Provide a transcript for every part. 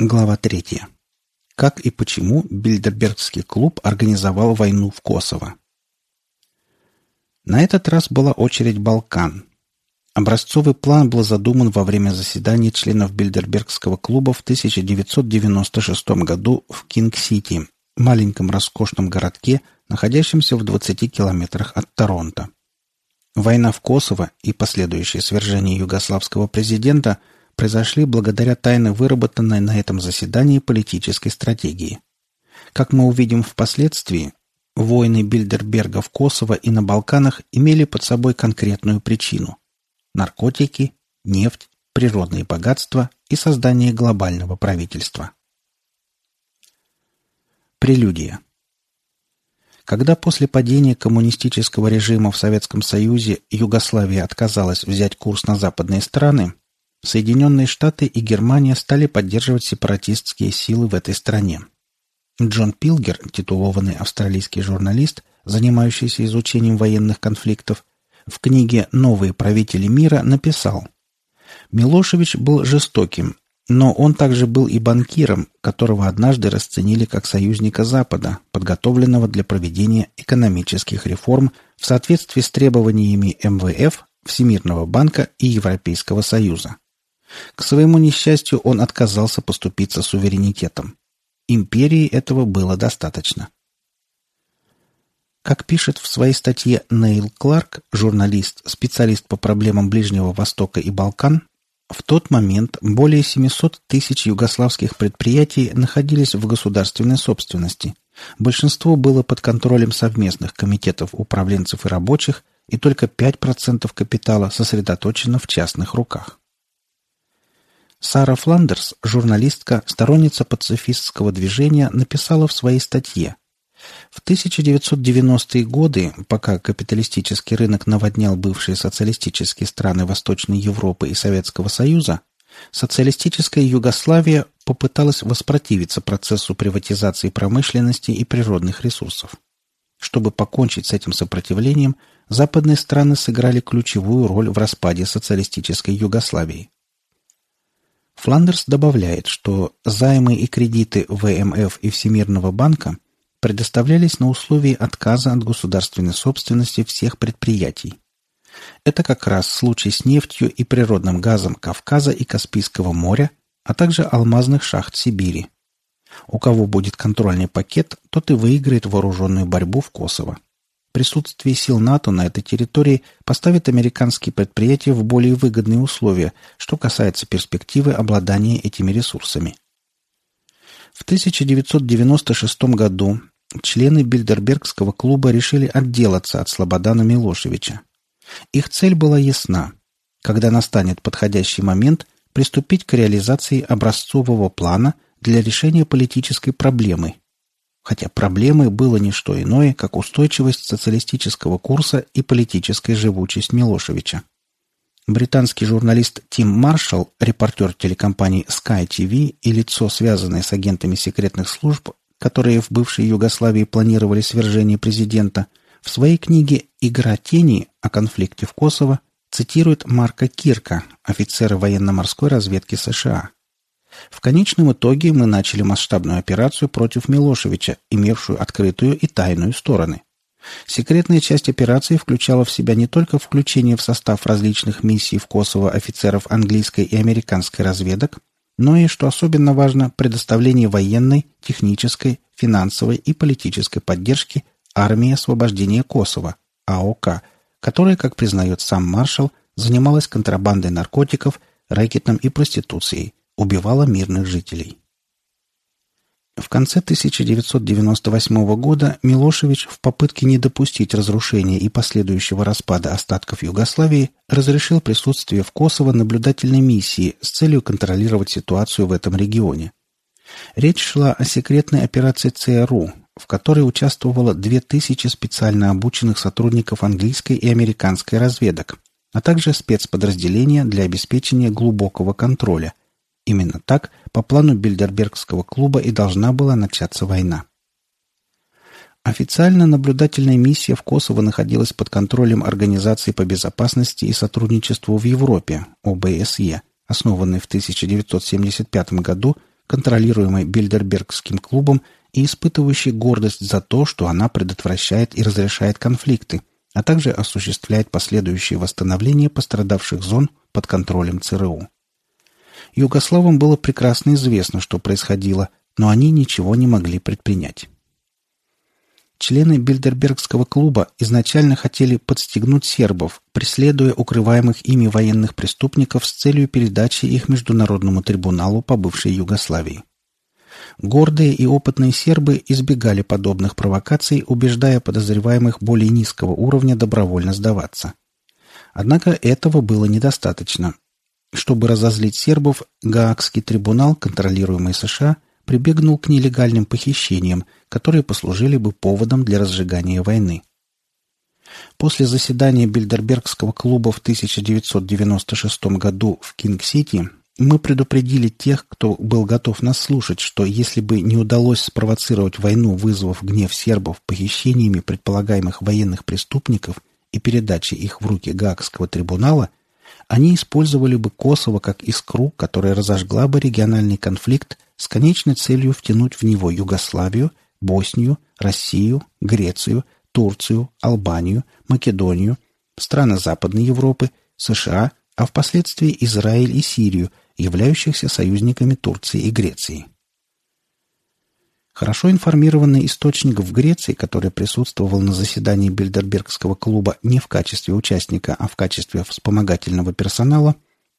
Глава третья. Как и почему Бильдербергский клуб организовал войну в Косово. На этот раз была очередь Балкан. Образцовый план был задуман во время заседания членов Бильдербергского клуба в 1996 году в Кинг-Сити, маленьком роскошном городке, находящемся в 20 километрах от Торонто. Война в Косово и последующее свержение югославского президента произошли благодаря тайно выработанной на этом заседании политической стратегии. Как мы увидим впоследствии, войны Бильдерберга в Косово и на Балканах имели под собой конкретную причину – наркотики, нефть, природные богатства и создание глобального правительства. Прелюдия – когда после падения коммунистического режима в Советском Союзе Югославия отказалась взять курс на западные страны, Соединенные Штаты и Германия стали поддерживать сепаратистские силы в этой стране. Джон Пилгер, титулованный австралийский журналист, занимающийся изучением военных конфликтов, в книге «Новые правители мира» написал «Милошевич был жестоким, но он также был и банкиром, которого однажды расценили как союзника Запада, подготовленного для проведения экономических реформ в соответствии с требованиями МВФ, Всемирного банка и Европейского Союза. К своему несчастью он отказался поступиться суверенитетом. Империи этого было достаточно. Как пишет в своей статье Нейл Кларк, журналист, специалист по проблемам Ближнего Востока и Балкан, в тот момент более 700 тысяч югославских предприятий находились в государственной собственности. Большинство было под контролем совместных комитетов управленцев и рабочих, и только 5% капитала сосредоточено в частных руках. Сара Фландерс, журналистка, сторонница пацифистского движения, написала в своей статье в 1990-е годы, пока капиталистический рынок наводнял бывшие социалистические страны Восточной Европы и Советского Союза, социалистическая Югославия попыталась воспротивиться процессу приватизации промышленности и природных ресурсов. Чтобы покончить с этим сопротивлением, западные страны сыграли ключевую роль в распаде социалистической Югославии. Фландерс добавляет, что займы и кредиты ВМФ и Всемирного банка – предоставлялись на условии отказа от государственной собственности всех предприятий. Это как раз случай с нефтью и природным газом Кавказа и Каспийского моря, а также алмазных шахт Сибири. У кого будет контрольный пакет, тот и выиграет вооруженную борьбу в Косово. Присутствие сил НАТО на этой территории поставит американские предприятия в более выгодные условия, что касается перспективы обладания этими ресурсами. В 1996 году члены Бильдербергского клуба решили отделаться от Слободана Милошевича. Их цель была ясна. Когда настанет подходящий момент, приступить к реализации образцового плана для решения политической проблемы. Хотя проблемой было не что иное, как устойчивость социалистического курса и политическая живучесть Милошевича. Британский журналист Тим Маршалл, репортер телекомпании Sky TV и лицо, связанное с агентами секретных служб, которые в бывшей Югославии планировали свержение президента, в своей книге «Игра тени» о конфликте в Косово цитирует Марка Кирка, офицера военно-морской разведки США. В конечном итоге мы начали масштабную операцию против Милошевича, имевшую открытую и тайную стороны. Секретная часть операции включала в себя не только включение в состав различных миссий в Косово офицеров английской и американской разведок, но и, что особенно важно, предоставление военной, технической, финансовой и политической поддержки армии освобождения Косово, АОК, которая, как признает сам маршал, занималась контрабандой наркотиков, рэкетом и проституцией, убивала мирных жителей. В конце 1998 года Милошевич в попытке не допустить разрушения и последующего распада остатков Югославии разрешил присутствие в Косово наблюдательной миссии с целью контролировать ситуацию в этом регионе. Речь шла о секретной операции ЦРУ, в которой участвовало 2000 специально обученных сотрудников английской и американской разведок, а также спецподразделения для обеспечения глубокого контроля, Именно так, по плану Бильдербергского клуба и должна была начаться война. Официально наблюдательная миссия в Косово находилась под контролем Организации по безопасности и сотрудничеству в Европе, ОБСЕ, основанной в 1975 году, контролируемой Бильдербергским клубом и испытывающей гордость за то, что она предотвращает и разрешает конфликты, а также осуществляет последующее восстановление пострадавших зон под контролем ЦРУ. Югославам было прекрасно известно, что происходило, но они ничего не могли предпринять. Члены Бильдербергского клуба изначально хотели подстегнуть сербов, преследуя укрываемых ими военных преступников с целью передачи их Международному трибуналу по бывшей Югославии. Гордые и опытные сербы избегали подобных провокаций, убеждая подозреваемых более низкого уровня добровольно сдаваться. Однако этого было недостаточно. Чтобы разозлить сербов, Гаагский трибунал, контролируемый США, прибегнул к нелегальным похищениям, которые послужили бы поводом для разжигания войны. После заседания Бильдербергского клуба в 1996 году в Кинг-Сити мы предупредили тех, кто был готов нас слушать, что если бы не удалось спровоцировать войну, вызвав гнев сербов похищениями предполагаемых военных преступников и передачей их в руки Гаагского трибунала, они использовали бы Косово как искру, которая разожгла бы региональный конфликт с конечной целью втянуть в него Югославию, Боснию, Россию, Грецию, Турцию, Албанию, Македонию, страны Западной Европы, США, а впоследствии Израиль и Сирию, являющихся союзниками Турции и Греции. Хорошо информированный источник в Греции, который присутствовал на заседании Бильдербергского клуба не в качестве участника, а в качестве вспомогательного персонала,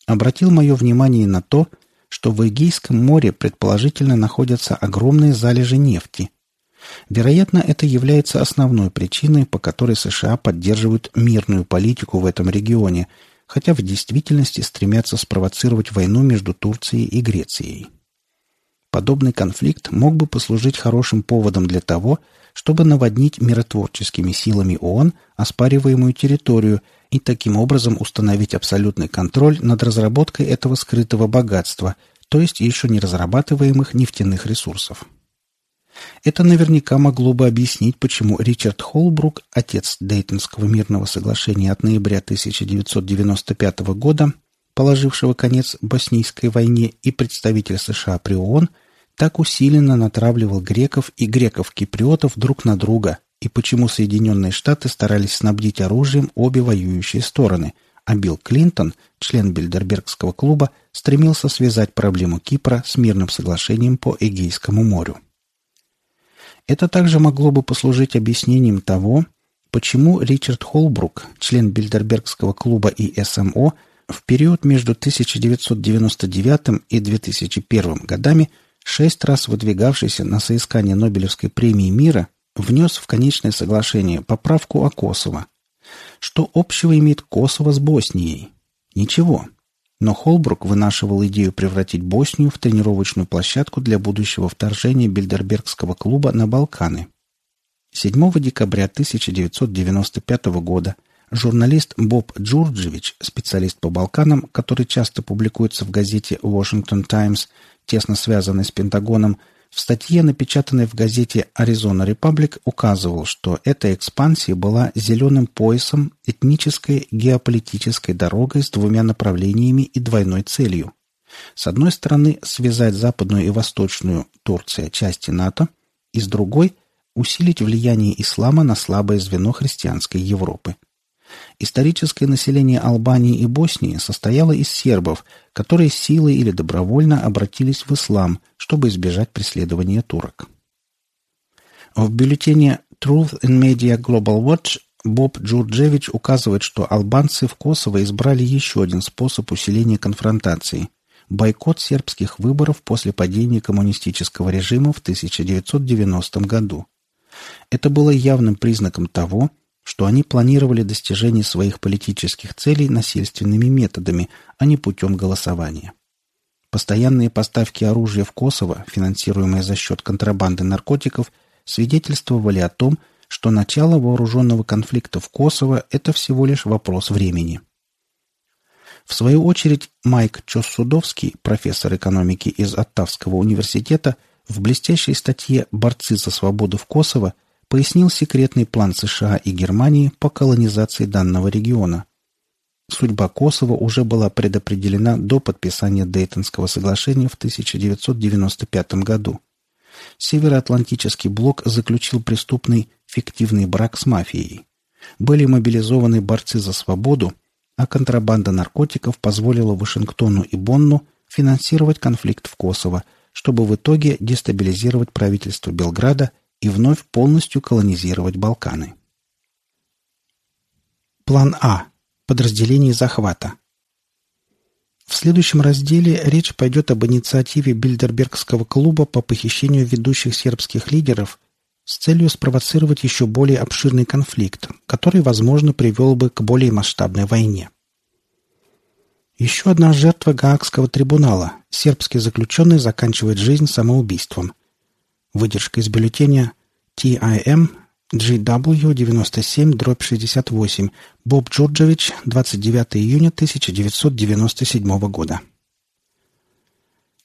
обратил мое внимание на то, что в Эгейском море предположительно находятся огромные залежи нефти. Вероятно, это является основной причиной, по которой США поддерживают мирную политику в этом регионе – хотя в действительности стремятся спровоцировать войну между Турцией и Грецией. Подобный конфликт мог бы послужить хорошим поводом для того, чтобы наводнить миротворческими силами ООН оспариваемую территорию и таким образом установить абсолютный контроль над разработкой этого скрытого богатства, то есть еще не разрабатываемых нефтяных ресурсов. Это наверняка могло бы объяснить, почему Ричард Холбрук, отец Дейтонского мирного соглашения от ноября 1995 года, положившего конец Боснийской войне и представитель США при ООН, так усиленно натравливал греков и греков-киприотов друг на друга, и почему Соединенные Штаты старались снабдить оружием обе воюющие стороны, а Билл Клинтон, член Бильдербергского клуба, стремился связать проблему Кипра с мирным соглашением по Эгейскому морю. Это также могло бы послужить объяснением того, почему Ричард Холбрук, член Бильдербергского клуба и СМО, в период между 1999 и 2001 годами, шесть раз выдвигавшийся на соискание Нобелевской премии мира, внес в конечное соглашение поправку о Косово. Что общего имеет Косово с Боснией? Ничего. Но Холбрук вынашивал идею превратить Боснию в тренировочную площадку для будущего вторжения Бильдербергского клуба на Балканы. 7 декабря 1995 года журналист Боб Джурджевич, специалист по Балканам, который часто публикуется в газете «Washington Times», тесно связанный с Пентагоном, в статье, напечатанной в газете «Аризона Репаблик», указывал, что эта экспансия была зеленым поясом этнической геополитической дорогой с двумя направлениями и двойной целью. С одной стороны, связать западную и восточную Турция части НАТО, и с другой – усилить влияние ислама на слабое звено христианской Европы – Историческое население Албании и Боснии состояло из сербов, которые силой или добровольно обратились в ислам, чтобы избежать преследования турок. В бюллетене Truth in Media Global Watch Боб Джурджевич указывает, что албанцы в Косово избрали еще один способ усиления конфронтации – бойкот сербских выборов после падения коммунистического режима в 1990 году. Это было явным признаком того, что они планировали достижение своих политических целей насильственными методами, а не путем голосования. Постоянные поставки оружия в Косово, финансируемые за счет контрабанды наркотиков, свидетельствовали о том, что начало вооруженного конфликта в Косово – это всего лишь вопрос времени. В свою очередь, Майк Чоссудовский, профессор экономики из Оттавского университета, в блестящей статье «Борцы за свободу в Косово» пояснил секретный план США и Германии по колонизации данного региона. судьба Косово уже была предопределена до подписания Дейтонского соглашения в 1995 году. Североатлантический блок заключил преступный фиктивный брак с мафией. Были мобилизованы борцы за свободу, а контрабанда наркотиков позволила Вашингтону и Бонну финансировать конфликт в Косово, чтобы в итоге дестабилизировать правительство Белграда и вновь полностью колонизировать Балканы. План А. Подразделение захвата. В следующем разделе речь пойдет об инициативе Бильдербергского клуба по похищению ведущих сербских лидеров с целью спровоцировать еще более обширный конфликт, который, возможно, привел бы к более масштабной войне. Еще одна жертва Гаагского трибунала. Сербский заключенный заканчивает жизнь самоубийством. Выдержка из бюллетеня TIM GW97-68 Боб Джорджевич, 29 июня 1997 года.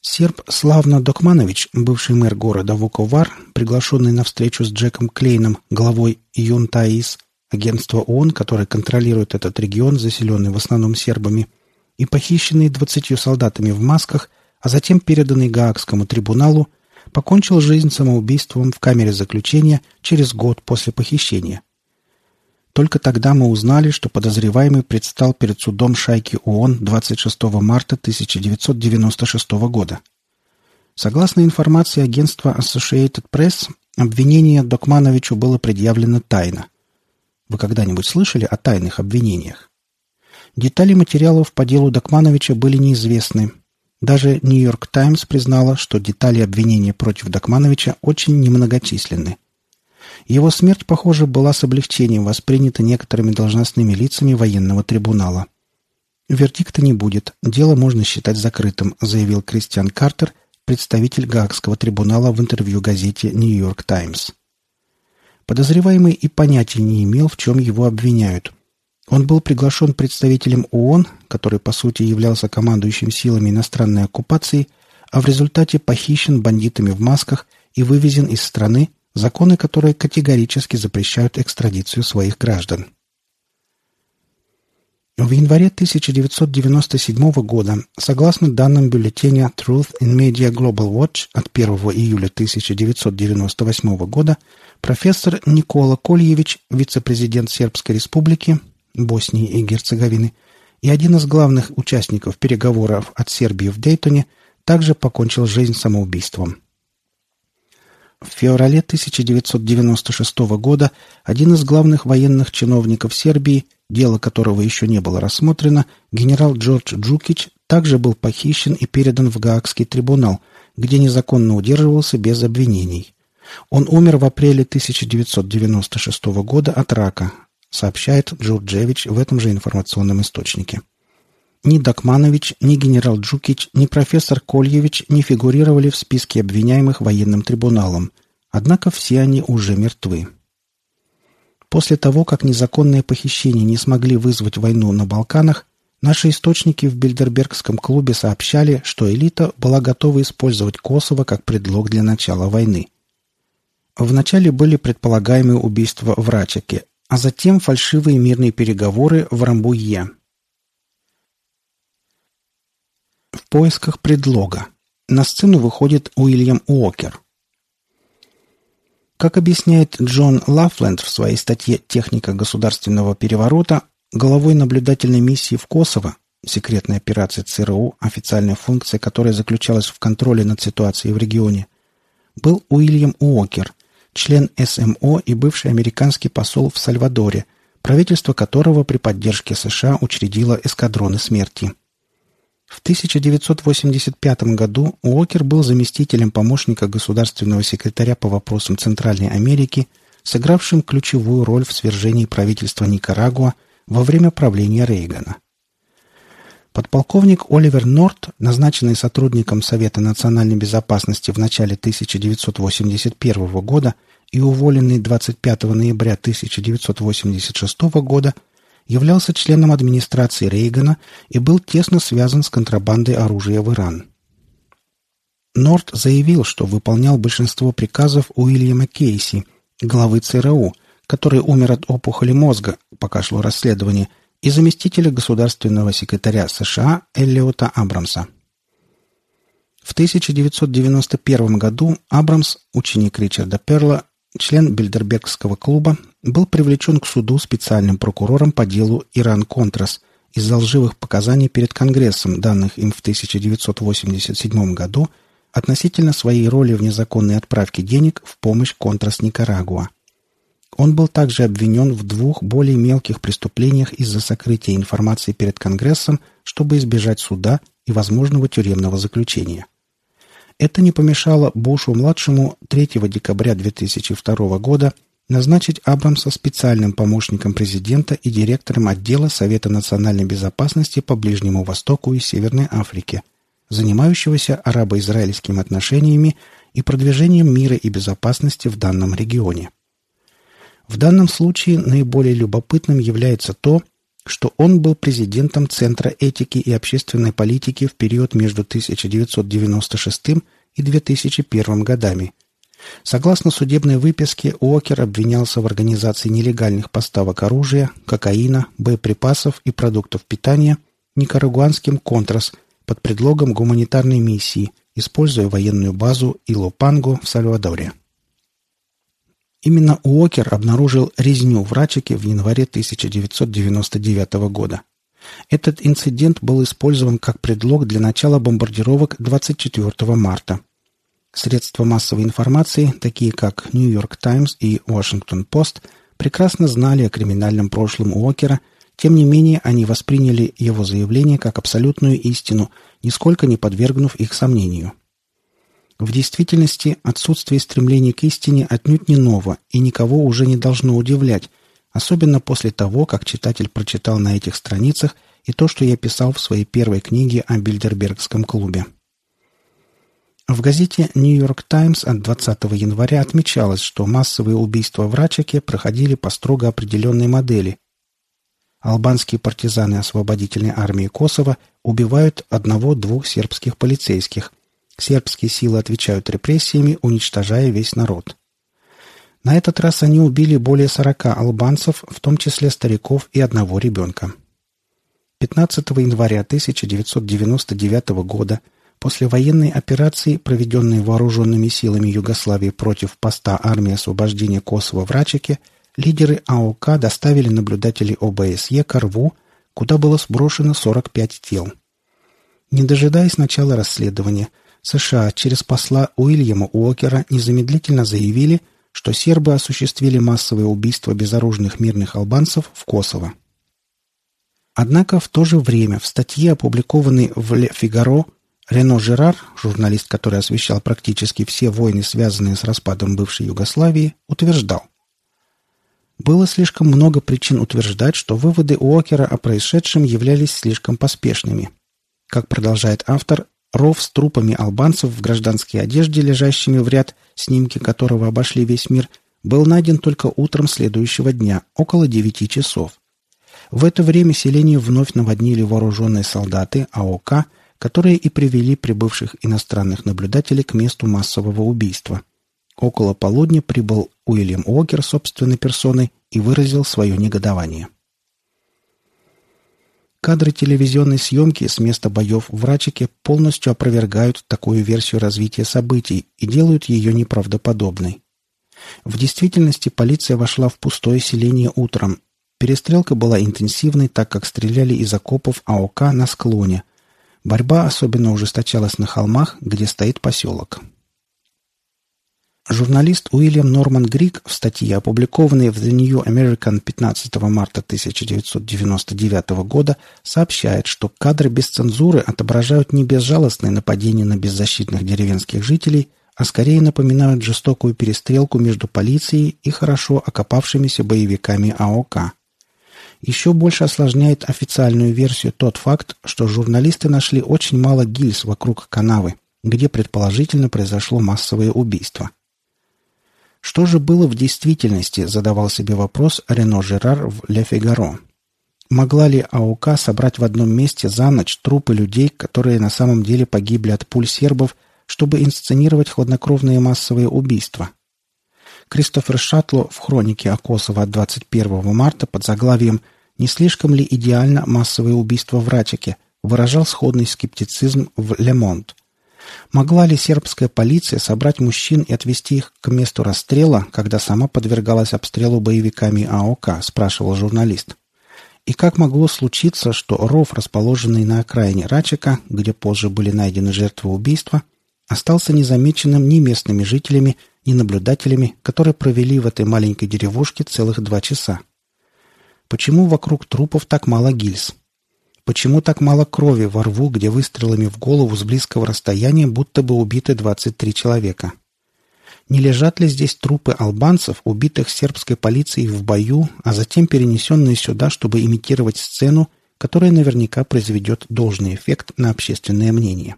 Серб Славно Докманович, бывший мэр города Вуковар, приглашенный на встречу с Джеком Клейном, главой ЮНТАИС, агентства ООН, которое контролирует этот регион, заселенный в основном сербами, и похищенный двадцатью солдатами в масках, а затем переданный Гаагскому трибуналу, покончил жизнь самоубийством в камере заключения через год после похищения. Только тогда мы узнали, что подозреваемый предстал перед судом шайки ООН 26 марта 1996 года. Согласно информации агентства Associated Press, обвинение Докмановичу было предъявлено тайно. Вы когда-нибудь слышали о тайных обвинениях? Детали материалов по делу Докмановича были неизвестны, даже «Нью-Йорк Таймс» признала, что детали обвинения против Докмановича очень немногочисленны. Его смерть, похоже, была с облегчением воспринята некоторыми должностными лицами военного трибунала. «Вердикта не будет, дело можно считать закрытым», заявил Кристиан Картер, представитель Гаагского трибунала в интервью газете «Нью-Йорк Таймс». Подозреваемый и понятия не имел, в чем его обвиняют. Он был приглашен представителем ООН, который по сути являлся командующим силами иностранной оккупации, а в результате похищен бандитами в масках и вывезен из страны, законы которой категорически запрещают экстрадицию своих граждан. В январе 1997 года, согласно данным бюллетеня Truth in Media Global Watch от 1 июля 1998 года, профессор Никола Кольевич, вице-президент Сербской республики, Боснии и Герцеговины, и один из главных участников переговоров от Сербии в Дейтоне также покончил жизнь самоубийством. В феврале 1996 года один из главных военных чиновников Сербии, дело которого еще не было рассмотрено, генерал Джордж Джукич, также был похищен и передан в Гаагский трибунал, где незаконно удерживался без обвинений. Он умер в апреле 1996 года от рака, сообщает Джурджевич в этом же информационном источнике. Ни Докманович, ни генерал Джукич, ни профессор Кольевич не фигурировали в списке обвиняемых военным трибуналом, однако все они уже мертвы. После того, как незаконные похищения не смогли вызвать войну на Балканах, наши источники в Бильдербергском клубе сообщали, что элита была готова использовать Косово как предлог для начала войны. Вначале были предполагаемые убийства в Рачаке, а затем фальшивые мирные переговоры в Рамбуе. В поисках предлога. На сцену выходит Уильям Уокер. Как объясняет Джон Лафленд в своей статье «Техника государственного переворота», головой наблюдательной миссии в Косово, секретной операции ЦРУ, официальная функция которой заключалась в контроле над ситуацией в регионе, был Уильям Уокер, член СМО и бывший американский посол в Сальвадоре, правительство которого при поддержке США учредило эскадроны смерти. В 1985 году Уокер был заместителем помощника государственного секретаря по вопросам Центральной Америки, сыгравшим ключевую роль в свержении правительства Никарагуа во время правления Рейгана. Подполковник Оливер Норт, назначенный сотрудником Совета национальной безопасности в начале 1981 года и уволенный 25 ноября 1986 года, являлся членом администрации Рейгана и был тесно связан с контрабандой оружия в Иран. Норт заявил, что выполнял большинство приказов Уильяма Кейси, главы ЦРУ, который умер от опухоли мозга, пока шло расследование, и заместителя государственного секретаря США Эллиота Абрамса. В 1991 году Абрамс, ученик Ричарда Перла, член Бильдербергского клуба, был привлечен к суду специальным прокурором по делу Иран-Контрас из-за лживых показаний перед Конгрессом, данных им в 1987 году, относительно своей роли в незаконной отправке денег в помощь Контрас Никарагуа. Он был также обвинен в двух более мелких преступлениях из-за сокрытия информации перед Конгрессом, чтобы избежать суда и возможного тюремного заключения. Это не помешало Бушу-младшему 3 декабря 2002 года назначить Абрамса специальным помощником президента и директором отдела Совета национальной безопасности по Ближнему Востоку и Северной Африке, занимающегося арабо-израильскими отношениями и продвижением мира и безопасности в данном регионе. В данном случае наиболее любопытным является то, что он был президентом Центра этики и общественной политики в период между 1996 и 2001 годами. Согласно судебной выписке, Уокер обвинялся в организации нелегальных поставок оружия, кокаина, боеприпасов и продуктов питания никарагуанским «Контрас» под предлогом гуманитарной миссии, используя военную базу Илопанго в Сальвадоре. Именно Уокер обнаружил резню в Рачике в январе 1999 года. Этот инцидент был использован как предлог для начала бомбардировок 24 марта. Средства массовой информации, такие как York Times и Washington Post, прекрасно знали о криминальном прошлом Уокера, тем не менее они восприняли его заявление как абсолютную истину, нисколько не подвергнув их сомнению. В действительности отсутствие стремления к истине отнюдь не ново и никого уже не должно удивлять, особенно после того, как читатель прочитал на этих страницах и то, что я писал в своей первой книге о Бильдербергском клубе. В газете «Нью-Йорк Таймс» от 20 января отмечалось, что массовые убийства в Рачаке проходили по строго определенной модели. Албанские партизаны освободительной армии Косово убивают одного-двух сербских полицейских, Сербские силы отвечают репрессиями, уничтожая весь народ. На этот раз они убили более 40 албанцев, в том числе стариков и одного ребенка. 15 января 1999 года после военной операции, проведенной вооруженными силами Югославии против поста армии освобождения Косово в Рачике, лидеры АОК доставили наблюдателей ОБСЕ к Рву, куда было сброшено 45 тел. Не дожидаясь начала расследования – США через посла Уильяма Уокера незамедлительно заявили, что сербы осуществили массовое убийство безоружных мирных албанцев в Косово. Однако в то же время в статье, опубликованной в «Ле Фигаро», Рено Жерар, журналист, который освещал практически все войны, связанные с распадом бывшей Югославии, утверждал. Было слишком много причин утверждать, что выводы Уокера о происшедшем являлись слишком поспешными. Как продолжает автор, Ров с трупами албанцев в гражданской одежде, лежащими в ряд, снимки которого обошли весь мир, был найден только утром следующего дня, около девяти часов. В это время селение вновь наводнили вооруженные солдаты АОК, которые и привели прибывших иностранных наблюдателей к месту массового убийства. Около полудня прибыл Уильям Уокер собственной персоной и выразил свое негодование. Кадры телевизионной съемки с места боев в Рачике полностью опровергают такую версию развития событий и делают ее неправдоподобной. В действительности полиция вошла в пустое селение утром. Перестрелка была интенсивной, так как стреляли из окопов АОК на склоне. Борьба особенно ужесточалась на холмах, где стоит поселок. Журналист Уильям Норман Грик в статье, опубликованной в The New American 15 марта 1999 года, сообщает, что кадры без цензуры отображают не безжалостные нападения на беззащитных деревенских жителей, а скорее напоминают жестокую перестрелку между полицией и хорошо окопавшимися боевиками АОК. Еще больше осложняет официальную версию тот факт, что журналисты нашли очень мало гильз вокруг канавы, где предположительно произошло массовое убийство. Что же было в действительности, задавал себе вопрос Рено Жерар в «Ле Фигаро». Могла ли АОК собрать в одном месте за ночь трупы людей, которые на самом деле погибли от пуль сербов, чтобы инсценировать хладнокровные массовые убийства? Кристофер Шатло в хронике о Косово от 21 марта под заглавием Не слишком ли идеально массовое убийство в Рачике, выражал сходный скептицизм в Лемонт. Могла ли сербская полиция собрать мужчин и отвезти их к месту расстрела, когда сама подвергалась обстрелу боевиками АОК, спрашивал журналист. И как могло случиться, что ров, расположенный на окраине Рачика, где позже были найдены жертвы убийства, остался незамеченным ни местными жителями, ни наблюдателями, которые провели в этой маленькой деревушке целых два часа? Почему вокруг трупов так мало гильз? Почему так мало крови во рву, где выстрелами в голову с близкого расстояния будто бы убиты 23 человека? Не лежат ли здесь трупы албанцев, убитых сербской полицией в бою, а затем перенесенные сюда, чтобы имитировать сцену, которая наверняка произведет должный эффект на общественное мнение?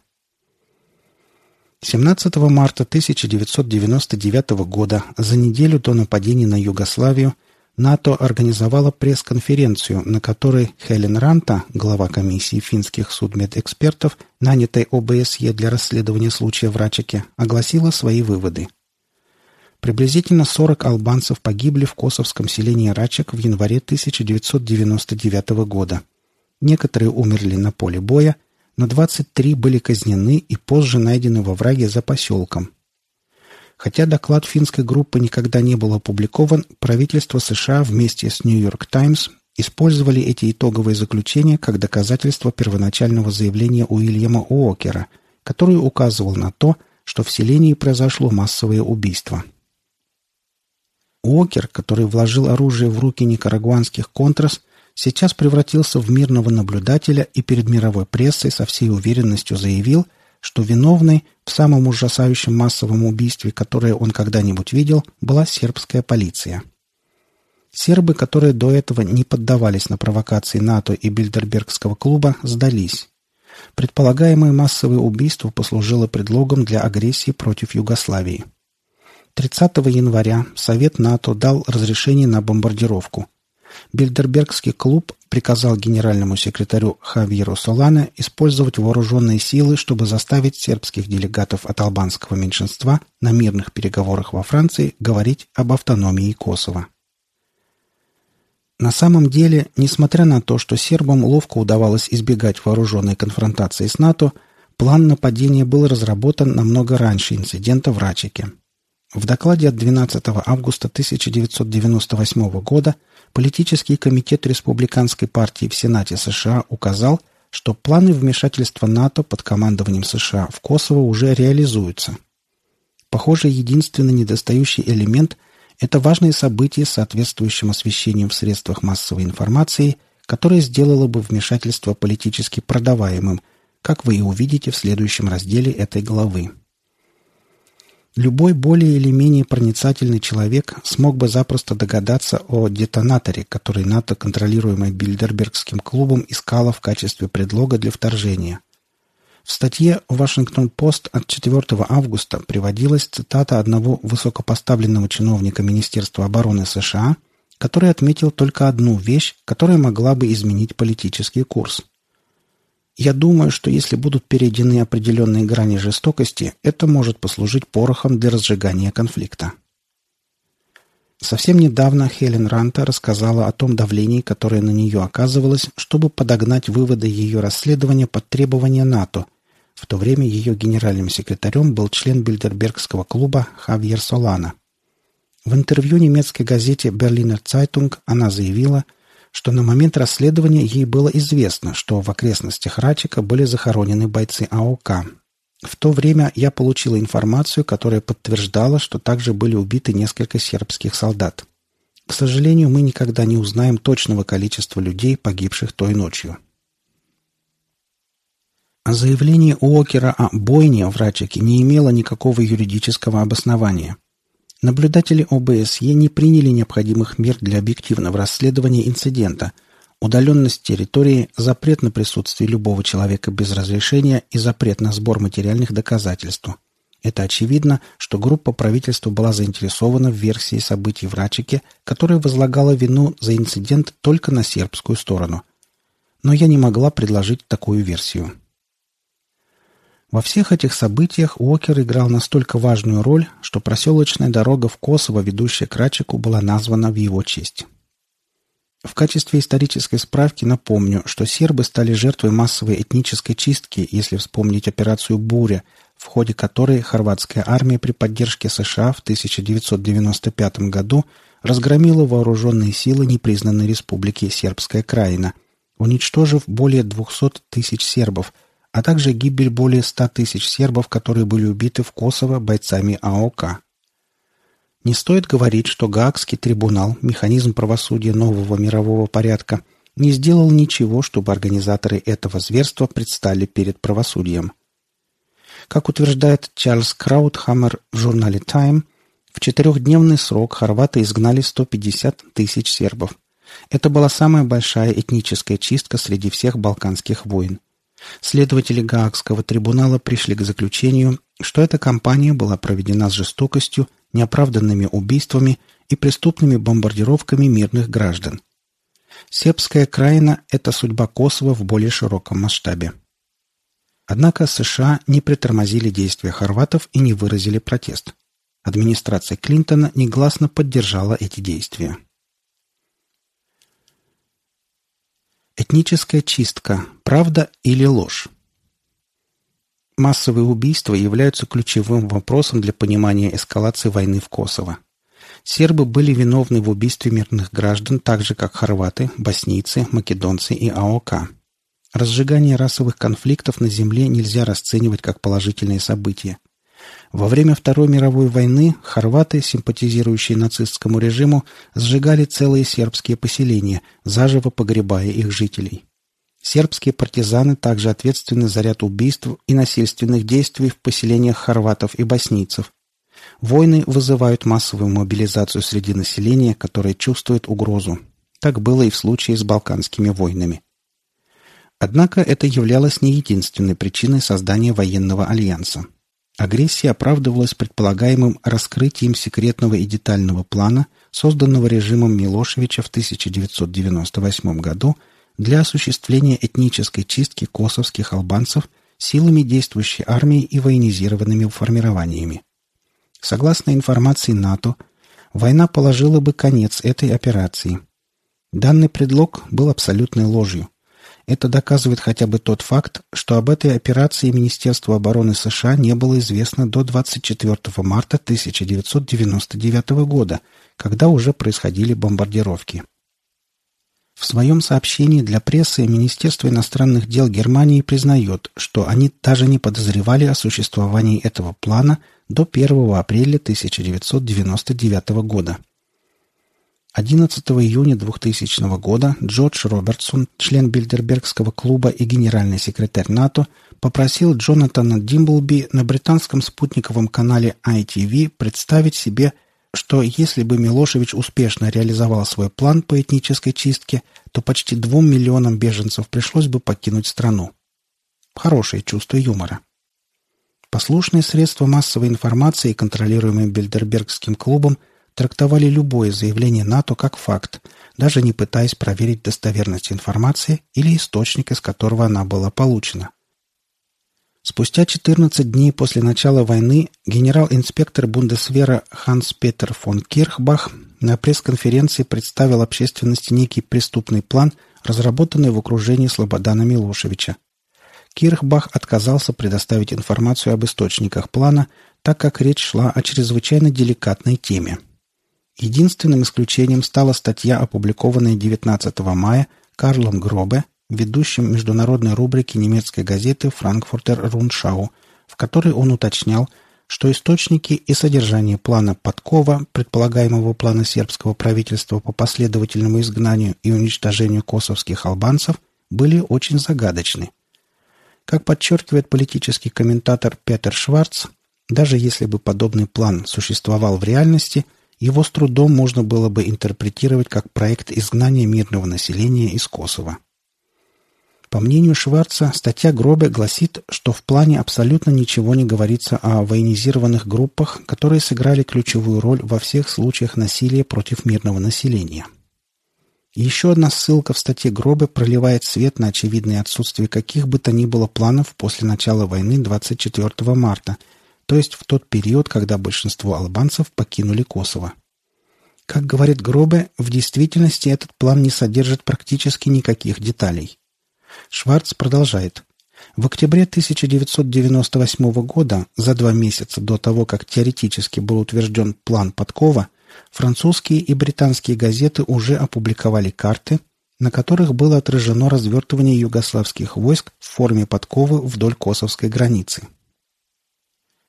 17 марта 1999 года, за неделю до нападения на Югославию, НАТО организовала пресс-конференцию, на которой Хелен Ранта, глава комиссии финских судмедэкспертов, нанятой ОБСЕ для расследования случая в Рачике, огласила свои выводы. Приблизительно 40 албанцев погибли в косовском селении Рачек в январе 1999 года. Некоторые умерли на поле боя, но 23 были казнены и позже найдены во враге за поселком – Хотя доклад финской группы никогда не был опубликован, правительство США вместе с «Нью-Йорк Таймс» использовали эти итоговые заключения как доказательство первоначального заявления Уильяма Уокера, который указывал на то, что в селении произошло массовое убийство. Уокер, который вложил оружие в руки никарагуанских контрас, сейчас превратился в мирного наблюдателя и перед мировой прессой со всей уверенностью заявил – что виновной в самом ужасающем массовом убийстве, которое он когда-нибудь видел, была сербская полиция. Сербы, которые до этого не поддавались на провокации НАТО и Бильдербергского клуба, сдались. Предполагаемое массовое убийство послужило предлогом для агрессии против Югославии. 30 января Совет НАТО дал разрешение на бомбардировку – Бильдербергский клуб приказал генеральному секретарю Хавьеру Солане использовать вооруженные силы, чтобы заставить сербских делегатов от албанского меньшинства на мирных переговорах во Франции говорить об автономии Косово. На самом деле, несмотря на то, что сербам ловко удавалось избегать вооруженной конфронтации с НАТО, план нападения был разработан намного раньше инцидента в Рачике. В докладе от 12 августа 1998 года Политический комитет Республиканской партии в Сенате США указал, что планы вмешательства НАТО под командованием США в Косово уже реализуются. Похоже, единственный недостающий элемент – это важное событие с соответствующим освещением в средствах массовой информации, которое сделало бы вмешательство политически продаваемым, как вы и увидите в следующем разделе этой главы. Любой более или менее проницательный человек смог бы запросто догадаться о детонаторе, который НАТО, контролируемый Бильдербергским клубом, искала в качестве предлога для вторжения. В статье «Вашингтон-Пост» от 4 августа приводилась цитата одного высокопоставленного чиновника Министерства обороны США, который отметил только одну вещь, которая могла бы изменить политический курс – я думаю, что если будут перейдены определенные грани жестокости, это может послужить порохом для разжигания конфликта. Совсем недавно Хелен Ранта рассказала о том давлении, которое на нее оказывалось, чтобы подогнать выводы ее расследования под требования НАТО. В то время ее генеральным секретарем был член Бильдербергского клуба Хавьер Солана. В интервью немецкой газете «Берлинер Цайтунг» она заявила – что на момент расследования ей было известно, что в окрестностях Рачака были захоронены бойцы АОК. В то время я получила информацию, которая подтверждала, что также были убиты несколько сербских солдат. К сожалению, мы никогда не узнаем точного количества людей, погибших той ночью. А заявление Уокера о бойне в Рачике не имело никакого юридического обоснования – Наблюдатели ОБСЕ не приняли необходимых мер для объективного расследования инцидента. Удаленность территории, запрет на присутствие любого человека без разрешения и запрет на сбор материальных доказательств. Это очевидно, что группа правительства была заинтересована в версии событий в Рачике, которая возлагала вину за инцидент только на сербскую сторону. Но я не могла предложить такую версию. Во всех этих событиях Уокер играл настолько важную роль, что проселочная дорога в Косово, ведущая к Рачику, была названа в его честь. В качестве исторической справки напомню, что сербы стали жертвой массовой этнической чистки, если вспомнить операцию «Буря», в ходе которой хорватская армия при поддержке США в 1995 году разгромила вооруженные силы непризнанной республики Сербская Краина, уничтожив более 200 тысяч сербов, а также гибель более 100 тысяч сербов, которые были убиты в Косово бойцами АОК. Не стоит говорить, что Гаагский трибунал, механизм правосудия нового мирового порядка, не сделал ничего, чтобы организаторы этого зверства предстали перед правосудием. Как утверждает Чарльз Краудхаммер в журнале Time, в четырехдневный срок хорваты изгнали 150 тысяч сербов. Это была самая большая этническая чистка среди всех балканских войн. Следователи Гаагского трибунала пришли к заключению, что эта кампания была проведена с жестокостью неоправданными убийствами и преступными бомбардировками мирных граждан. Сербская краина – это судьба Косово в более широком масштабе. Однако США не притормозили действия хорватов и не выразили протест. Администрация Клинтона негласно поддержала эти действия. Этническая чистка – правда или ложь? Массовые убийства являются ключевым вопросом для понимания эскалации войны в Косово. Сербы были виновны в убийстве мирных граждан так же, как хорваты, боснийцы, македонцы и АОК. Разжигание расовых конфликтов на земле нельзя расценивать как положительное событие. Во время Второй мировой войны хорваты, симпатизирующие нацистскому режиму, сжигали целые сербские поселения, заживо погребая их жителей. Сербские партизаны также ответственны за ряд убийств и насильственных действий в поселениях хорватов и боснийцев. Войны вызывают массовую мобилизацию среди населения, которое чувствует угрозу. Так было и в случае с Балканскими войнами. Однако это являлось не единственной причиной создания военного альянса. Агрессия оправдывалась предполагаемым раскрытием секретного и детального плана, созданного режимом Милошевича в 1998 году – для осуществления этнической чистки косовских албанцев силами действующей армии и военизированными формированиями. Согласно информации НАТО, война положила бы конец этой операции. Данный предлог был абсолютной ложью. Это доказывает хотя бы тот факт, что об этой операции Министерству обороны США не было известно до 24 марта 1999 года, когда уже происходили бомбардировки. В своем сообщении для прессы Министерство иностранных дел Германии признает, что они даже не подозревали о существовании этого плана до 1 апреля 1999 года. 11 июня 2000 года Джордж Робертсон, член Бильдербергского клуба и генеральный секретарь НАТО, попросил Джонатана Димблби на британском спутниковом канале ITV представить себе что если бы Милошевич успешно реализовал свой план по этнической чистке, то почти двум миллионам беженцев пришлось бы покинуть страну. Хорошее чувство юмора. Послушные средства массовой информации, контролируемые Бильдербергским клубом, трактовали любое заявление НАТО как факт, даже не пытаясь проверить достоверность информации или источник, из которого она была получена. Спустя 14 дней после начала войны генерал-инспектор Бундесвера Ханс Петер фон Кирхбах на пресс-конференции представил общественности некий преступный план, разработанный в окружении Слободана Милошевича. Кирхбах отказался предоставить информацию об источниках плана, так как речь шла о чрезвычайно деликатной теме. Единственным исключением стала статья, опубликованная 19 мая Карлом Гробе ведущим международной рубрики немецкой газеты «Франкфуртер Руншау», в которой он уточнял, что источники и содержание плана Подкова, предполагаемого плана сербского правительства по последовательному изгнанию и уничтожению косовских албанцев, были очень загадочны. Как подчеркивает политический комментатор Петер Шварц, даже если бы подобный план существовал в реальности, его с трудом можно было бы интерпретировать как проект изгнания мирного населения из Косово. По мнению Шварца, статья Гробе гласит, что в плане абсолютно ничего не говорится о военизированных группах, которые сыграли ключевую роль во всех случаях насилия против мирного населения. Еще одна ссылка в статье Гробе проливает свет на очевидное отсутствие каких бы то ни было планов после начала войны 24 марта, то есть в тот период, когда большинство албанцев покинули Косово. Как говорит Гробе, в действительности этот план не содержит практически никаких деталей. Шварц продолжает. В октябре 1998 года, за два месяца до того, как теоретически был утвержден план Подкова, французские и британские газеты уже опубликовали карты, на которых было отражено развертывание югославских войск в форме подковы вдоль косовской границы.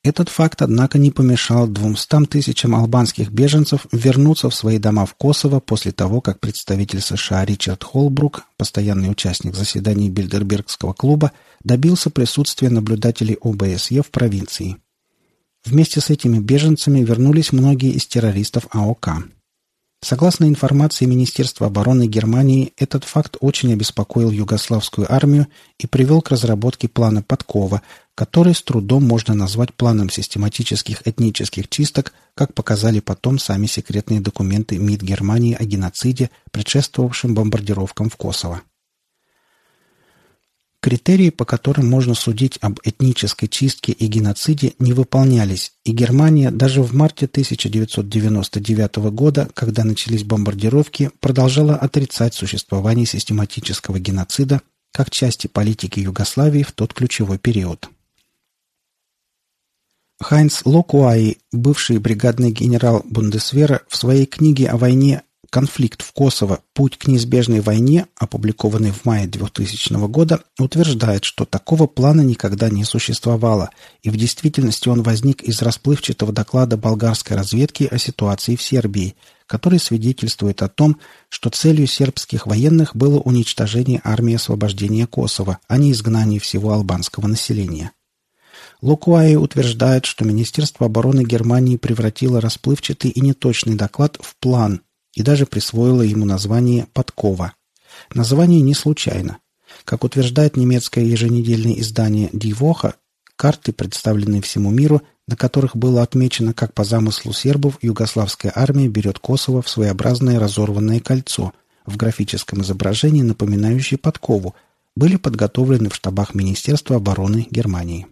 Этот факт, однако, не помешал 200 тысячам албанских беженцев вернуться в свои дома в Косово после того, как представитель США Ричард Холбрук, постоянный участник заседаний Бильдербергского клуба, добился присутствия наблюдателей ОБСЕ в провинции. Вместе с этими беженцами вернулись многие из террористов АОК. Согласно информации Министерства обороны Германии, этот факт очень обеспокоил югославскую армию и привел к разработке плана Подкова, который с трудом можно назвать планом систематических этнических чисток, как показали потом сами секретные документы МИД Германии о геноциде, предшествовавшем бомбардировкам в Косово. Критерии, по которым можно судить об этнической чистке и геноциде, не выполнялись, и Германия даже в марте 1999 года, когда начались бомбардировки, продолжала отрицать существование систематического геноцида как части политики Югославии в тот ключевой период. Хайнц Локуай, бывший бригадный генерал Бундесвера, в своей книге о войне «Конфликт в Косово. Путь к неизбежной войне», опубликованный в мае 2000 года, утверждает, что такого плана никогда не существовало, и в действительности он возник из расплывчатого доклада болгарской разведки о ситуации в Сербии, который свидетельствует о том, что целью сербских военных было уничтожение армии освобождения Косово, а не изгнание всего албанского населения. Лукуаи утверждает, что Министерство обороны Германии превратило расплывчатый и неточный доклад в план, и даже присвоила ему название «Подкова». Название не случайно. Как утверждает немецкое еженедельное издание «Дивоха», карты, представленные всему миру, на которых было отмечено, как по замыслу сербов югославская армия берет Косово в своеобразное разорванное кольцо, в графическом изображении, напоминающее подкову, были подготовлены в штабах Министерства обороны Германии.